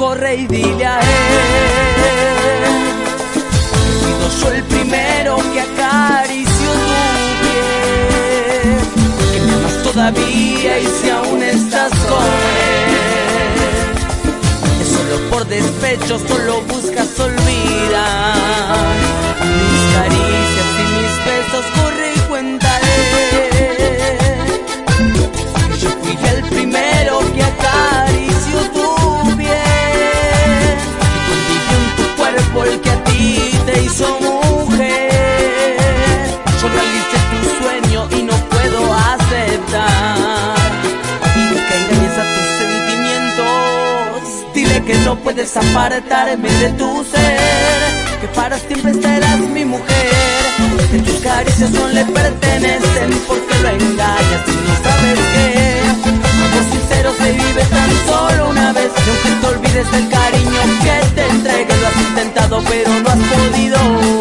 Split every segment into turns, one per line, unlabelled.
corre y dile a él. He sido yo el primero que acarició tu piel. Que me amas todavía y si aún estás con él. Es solo por despecho, solo buscas olvidar. Que no puedes apartarme de tu ser. Que para siempre serás mi mujer. Que tus caricias no le pertenecen porque lo engañas y no sabes que. Amor sincero se vive tan solo una vez. Y aunque te olvides del cariño que te entregué, lo has intentado pero no has podido.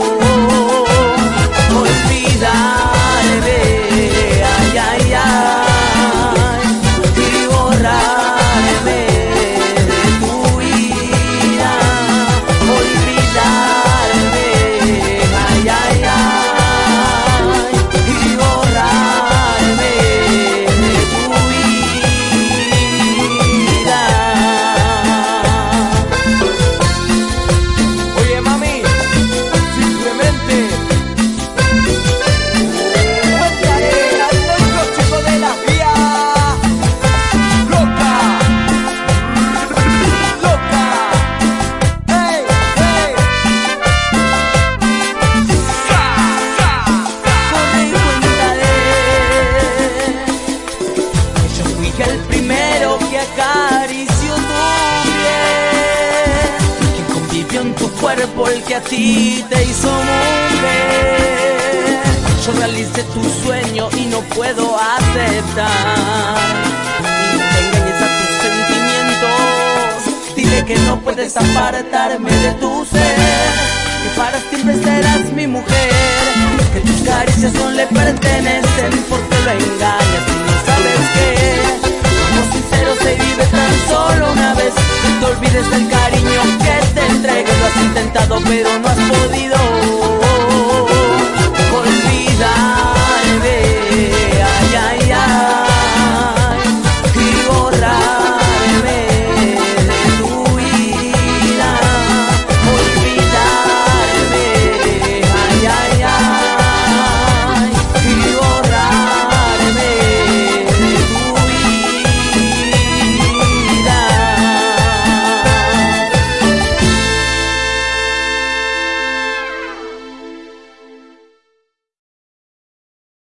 Cuerpo el que a ti te hizo mujer. Yo realicé tu sueño y no puedo aceptar. Y no te engañes a tus sentimientos. Dile que no puedes apartarme de tu ser. Que para siempre serás